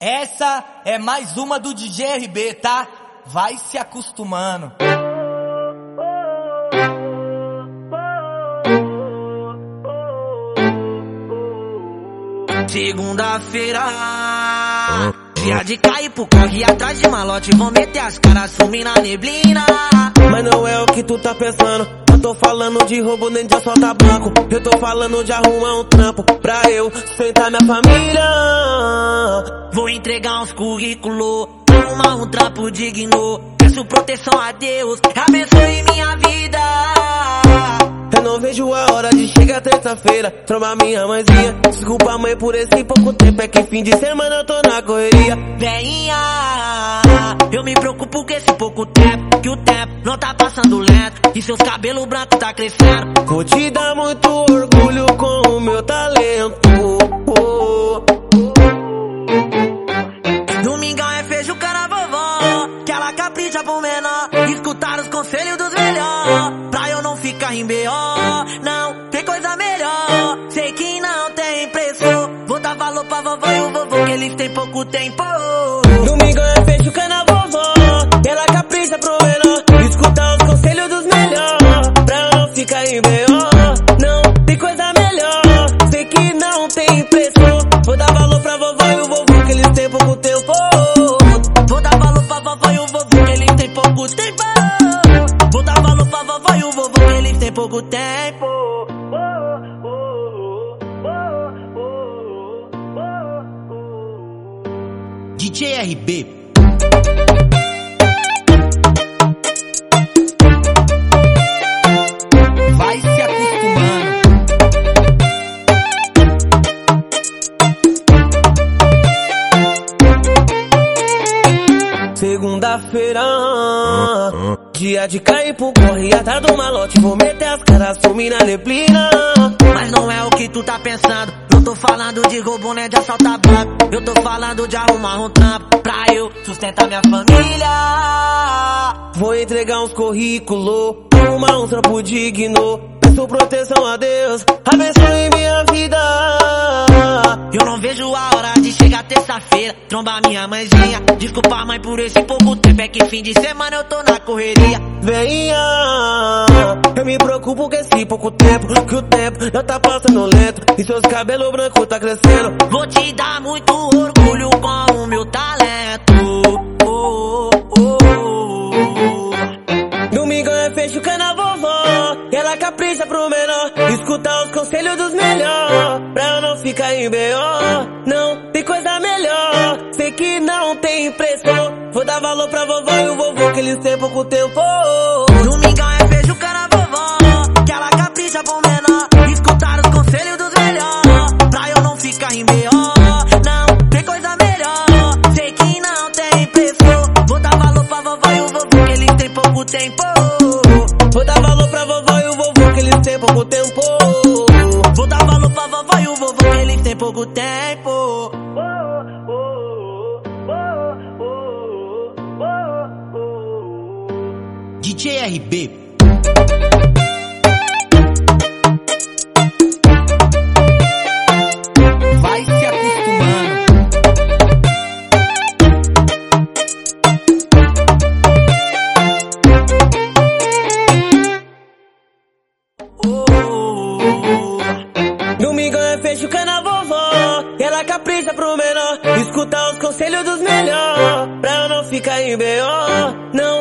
Essa é mais uma do DJ RB, tá? Vai se acostumando. Segunda-feira, dia de cair pro corre atrás de malote, vão meter as caras, sumir na neblina. Mas não é o que tu tá pensando. Tô falando de roubo nem de assaltar banco. Eu tô falando de arrumar um trampo pra eu sustentar minha família. Vou entregar uns currículos, arrumar um trampo digno. Peço proteção a Deus, abençoe minha vida. Eu não vejo a hora de chegar terça-feira, trombar minha mãezinha. Desculpa, mãe, por esse pouco tempo. É que fim de semana eu tô na correria. Com esse pouco tempo. Que o tempo não tá passando lento. E seus cabelos brancos tá crescendo. Vou te dar muito orgulho com o meu talento. Oh, Domingão é feijuca na vovó, que ela capricha pro menor. Escutar os conselhos dos melhores, pra eu não ficar em B.O. Não tem coisa melhor, sei que não tem preço. Vou dar valor pra vovó e o vovô, que eles têm pouco tempo. Domingo é feijuca na Não tem coisa melhor, sei que não tem preço. Vou dar valor pra vovó e o vovô, que eles têm pouco tempo. Vou dar valor pra vovó e o vovô, que eles têm pouco tempo. Vou dar valor pra vovó e o vovô, que eles têm pouco tempo. DJ RB. Segunda-feira, dia de cair pro corre atrás do malote. Vou meter as caras, sumir na neblina. Mas não é o que tu tá pensando. Não tô falando de roubo nem de assaltar banco. Eu tô falando de arrumar um trampo pra eu sustentar minha família. Vou entregar uns currículos, arrumar um trampo digno. Peço proteção a Deus, abençoe minha vida. Eu não vejo a hora terça-feira, trombar minha mãezinha. Desculpa, mãe, por esse pouco tempo. É que fim de semana eu tô na correria. Venha, eu me preocupo com esse pouco tempo, que o tempo já tá passando lento. E seus cabelos brancos tá crescendo. Vou te dar muito orgulho com o meu talento. Oh, oh, oh. Domingo é feijuca na vovó, e ela capricha pro menor. Escutar os conselhos dos melhores, pra eu não ficar em B.O. Vou dar valor pra vovó e o vovô, que eles têm pouco tempo. Domingão é feijuca na vovó, que ela capricha pro menor. Escutar os conselhos dos melhores, pra eu não ficar em B.O. Não tem coisa melhor, sei que não tem preço. Vou dar valor pra vovó e o vovô, que eles têm pouco tempo. Vou dar valor pra vovó e o vovô, que eles têm pouco tempo. Vou dar valor pra vovó e o vovô, que eles têm pouco tempo. DJ RB. Vai se acostumando. Oh, oh, oh. Domingo é feijuca na vovó, e ela capricha pro menor. Escutar os conselhos dos melhores, pra eu não ficar em B.O. Não